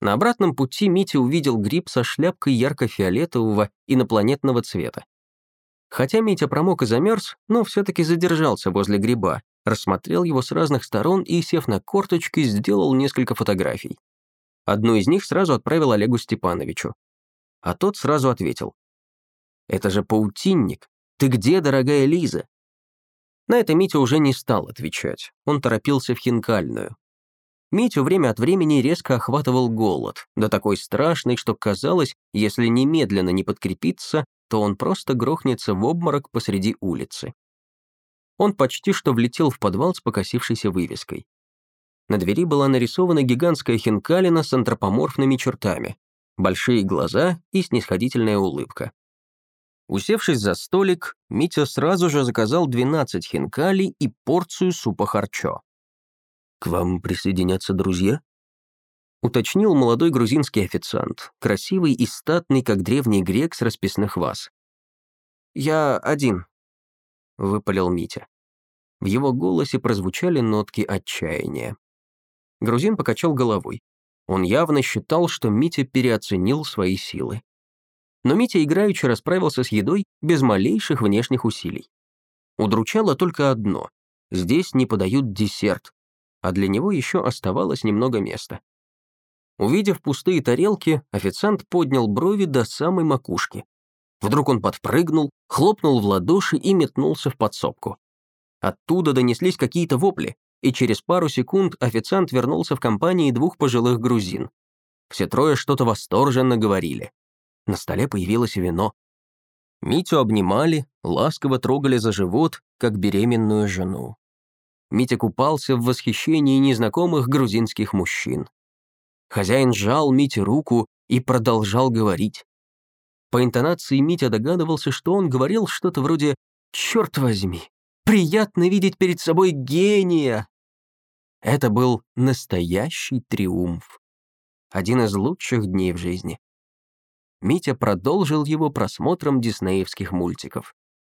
На обратном пути Митя увидел гриб со шляпкой ярко-фиолетового инопланетного цвета. Хотя Митя промок и замерз, но все-таки задержался возле гриба, рассмотрел его с разных сторон и, сев на корточки, сделал несколько фотографий. Одну из них сразу отправил Олегу Степановичу. А тот сразу ответил. «Это же паутинник. Ты где, дорогая Лиза?» На это Митя уже не стал отвечать. Он торопился в хинкальную. Митю время от времени резко охватывал голод, да такой страшный, что казалось, если немедленно не подкрепиться, то он просто грохнется в обморок посреди улицы. Он почти что влетел в подвал с покосившейся вывеской. На двери была нарисована гигантская хинкалина с антропоморфными чертами, большие глаза и снисходительная улыбка. Усевшись за столик, Митя сразу же заказал 12 хинкали и порцию супа харчо. «К вам присоединятся друзья?» Уточнил молодой грузинский официант, красивый и статный, как древний грек с расписных ваз. «Я один», — выпалил Митя. В его голосе прозвучали нотки отчаяния. Грузин покачал головой. Он явно считал, что Митя переоценил свои силы. Но Митя играючи расправился с едой без малейших внешних усилий. Удручало только одно — здесь не подают десерт, а для него еще оставалось немного места. Увидев пустые тарелки, официант поднял брови до самой макушки. Вдруг он подпрыгнул, хлопнул в ладоши и метнулся в подсобку. Оттуда донеслись какие-то вопли, и через пару секунд официант вернулся в компании двух пожилых грузин. Все трое что-то восторженно говорили. На столе появилось вино. Митю обнимали, ласково трогали за живот, как беременную жену. Митя купался в восхищении незнакомых грузинских мужчин. Хозяин сжал Мите руку и продолжал говорить. По интонации Митя догадывался, что он говорил что-то вроде «Черт возьми, приятно видеть перед собой гения!» Это был настоящий триумф. Один из лучших дней в жизни. Митя продолжил его просмотром диснеевских мультиков.